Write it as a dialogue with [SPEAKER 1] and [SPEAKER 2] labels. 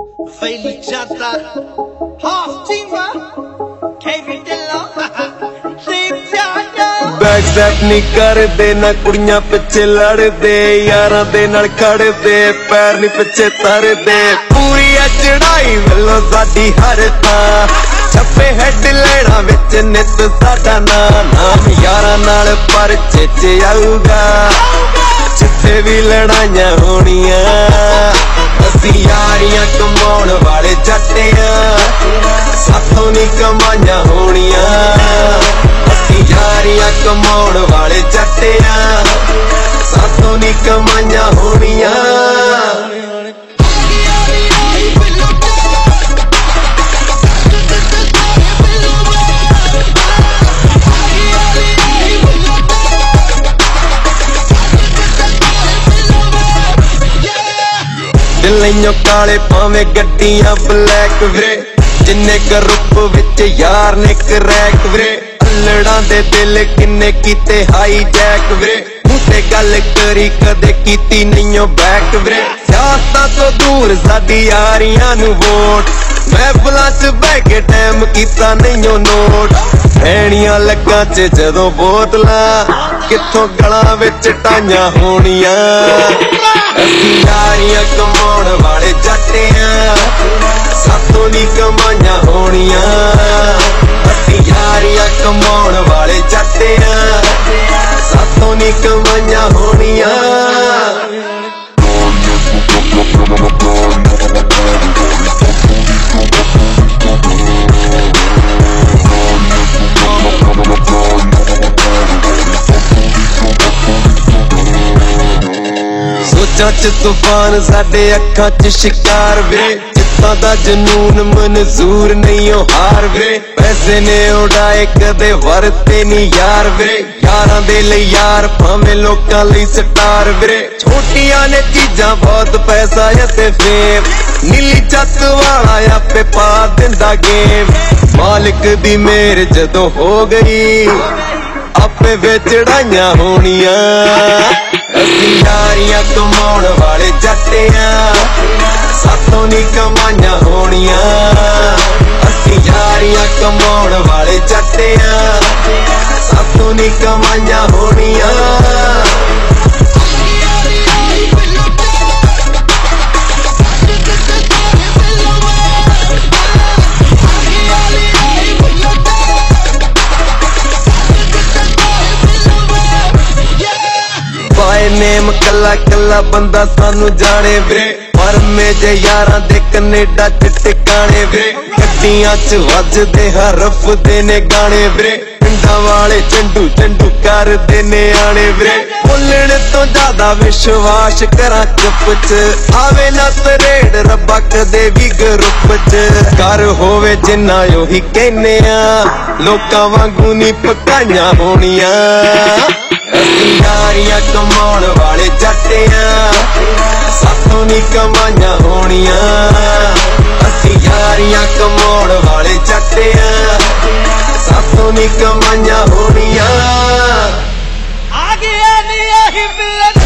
[SPEAKER 1] Fairly Janta, half Timba, KB Dilla, Deep Janta.
[SPEAKER 2] Back ਨਹੀਂ ਕਰਦੇ ਨਾ ਕੁੜੀਆਂ ਪਿੱਛੇ ਲੜਦੇ ਯਾਰਾਂ ਦੇ ਨਾਲ ਖੜਦੇ ਪੈਰ ਨਹੀਂ ਪਿੱਛੇ ਤਰਦੇ। ਪੂਰੀ ਆ ਚੜਾਈ ਵੱਲੋਂ ਸਾਡੀ ਹਰ ਤਾਂ ਛੱਪੇ ਹੈਡ ਲੈਣਾ ਵਿੱਚ ਨਿਤ ਸਾਡਾ ਨਾਂ। ਨਾਮ ਯਾਰਾਂ ਨਾਲ ਪਰ ਚੇਚ ਆਊਗਾ। ਜਿੱਥੇ ਵੀ ਲੜਾਈਆਂ ਹੋਣੀਆਂ ਸਾਥੋਂ ਨਹੀਂ ਕਮਾਈਆਂ ਹੋਣੀਆਂ। ਅਸੀਂ ਯਾਰੀਆਂ ਕਮਾਉਣ ਵਾਲੇ ਜੱਟਿਆਂ ਸਾਥੋਂ ਨਹੀਂ ਕਮਾਈਆਂ ਹੋਣੀਆਂ। ਦਿੱਲੀਆਂ ਕਾਲੇ ਪਾਵੇਂ ਗੱਡੀਆਂ ਬਲੈਕ ਵੀਰੇ। ਜਿੰਨੇ ਗਰੁੱਪ ਵਿੱਚ ਯਾਰ ਨੇ ਕਰੈਕ ਵੀਰੇ। ਅਲੜਾਂ ਦੇ ਦਿਲ ਕਿੰਨੇ ਕੀਤੇ ਹਾਈ ਜੈਕ ਵੀਰੇ। ਮੂੰਹ ਗੱਲ ਕਰੀ, ਕਦੇ ਕੀਤੀ ਨਹੀਂਓ ਬੈਕ ਵੀਰੇ। ਸਿਆਸਤਾਂ ਤੋਂ ਦੂਰ ਸਾਡੀ ਯਾਰੀਆਂ ਨੂੰ ਵੋਟ। ਮਹਿਫਲਾਂ 'ਚ ਬਹਿ ਕੇ ਟਾਈਮ ਕੀਤਾ ਨਹੀਂਓ ਨੋਟ ਐਣੀਆਂ ਲੱਗਾ 'ਚ ਜਦੋਂ ਬੋਤਲਾਂ, ਕਿੱਥੋਂ ਗਲਾਂ ਵਿੱਚ ਟਾਈਆਂ ਹੋਣੀਆਂ। ਅਸੀਂ ਯਾਰੀਆਂ ਕਮਾਉਣ ਵਾਲੇ ਜੱਟਿਆਂ ਸਾਥੋਂ ਨਹੀਂ ਕਮਾ ਹੋਣੀਆਂ ਅਸੀਂ ਯਾਰੀਆਂ ਕਮਾਉਣ ਵਾਲੇ ਜੱਟਿਆਂ ਸਾਥੋਂ ਨਹੀਂ ਕਮਾਈਆਂ ਹੋਣੀਆਂ। ਸੋਚਾਂ ਚ ਤੂਫਾਨ ਸਾਡੇ ਅੱਖਾਂ ਚ ਸ਼ਿਕਾਰ ਵੇ। ਜਿੱਤਾਂ ਦਾ ਜਨੂਨ ਮਨਜ਼ੂਰ ਨਹੀਂ ਉਹ ਹਾਰ ਵੀਰੇ ਪੈਸੇ ਨੇ ਉਡਾਏ ਕਦੇ ਵਰਤੇ ਨਹੀਂ ਯਾਰ ਵੀਰੇ ਯਾਰਾਂ ਦੇ ਲਈ ਯਾਰ ਭਾਵੇਂ ਲੋਕਾਂ ਲਈ ਸਟਾਰ ਵੀਰੇ ਛੋਟੀਆਂ ਨੇ ਚੀਜ਼ਾਂ ਬਹੁਤ ਪੈਸਾ ਅਤੇ ਫੇਮ। ਨੀਲੀ ਚੱਤ ਵਾਲਾ ਆਪੇ ਪਾ ਦਿੰਦਾ ਗੇਮ। ਮਾਲਕ ਦੀ ਮਿਹਰ ਜਦੋਂ ਹੋ ਗਈ, ਆਪੇ ਵਿਚੜਾਈਆਂ ਹੋਣੀਆਂ। ਅਸੀਂ ਯਾਰੀਆਂ ਕਮਾਉਣ ਵਾਲੇ ਜੱਟਿਆਂ ਨਹੀਂ ਕਮਾਈਆਂ ਹੋਣੀਆਂ। ਅਸੀਂ ਯਾਰੀਆਂ ਕਮਾਉਣ ਵਾਲੇ ਜੱਟਿਆਂ। ਸਾਥੋਂ ਨਹੀਂ ਕਮਾਈਆਂ ਹੋਣੀਆਂ। ਬਾਏ ਨੇਮ ਕੱਲਾ ਕੱਲਾ ਬੰਦਾ ਸਾਨੂੰ ਜਾਣੇ ਵੀਰੇ ਪਰ ਮੇਜੇ ਯਾਰਾਂ ਦੇ ਕੈਨੇਡਾ ਚ ਟਿਕਾਣੇ ਵੀਰੇ ਗੱਡੀਆਂ ਚ ਵੱਜਦੇ ਹਰਫ ਦੇ ਨੇ ਗਾਣੇ ਵੀਰੇ ਪਿੰਡਾਂ ਵਾਲੇ ਚੰਡੂ ਚੰਡੂ ਕਰਦੇ ਨੇ ਆਣੇ ਵੀਰੇ ਬੋਲਣ ਤੋਂ ਜ਼ਿਆਦਾ ਵਿਸ਼ਵਾਸ ਕਰਾਂ ਚੁੱਪ ਚ। ਆਵੇ ਨਾ ਤਰੇੜ ਰੱਬਾ ਕਦੇ ਵੀ ਗਰੁੱਪ ਚ। ਕਰ ਹੋਵੇ ਜਿੰਨਾ ਉਹੀ ਕਹਿੰਨੇ ਆ, ਲੋਕਾਂ ਵਾਂਗੂ ਨਹੀਂ ਪਕਾਈਆਂ ਹੋਣੀਆਂ। ਅਸੀਂ ਯਾਰੀਆਂ ਕਮਾਉਣ ਵਾਲੇ ਜੱਟਿਆਂ ਸਾਥੋਂ ਨਹੀਂ ਕਮਾਈਆਂ ਹੋਣੀਆਂ। ਅਸੀਂ ਯਾਰੀਆਂ ਕਮਾਉਣ ਵਾਲੇ ਚੱਟਿਆਂ ਸਾਥੋਂ ਨਹੀਂ ਕਮਾਈਆਂ ਹੋਣੀਆਂ। ਆ ਗਿਆ ਨਹੀਂ ਇਹ ਬਿਲਨ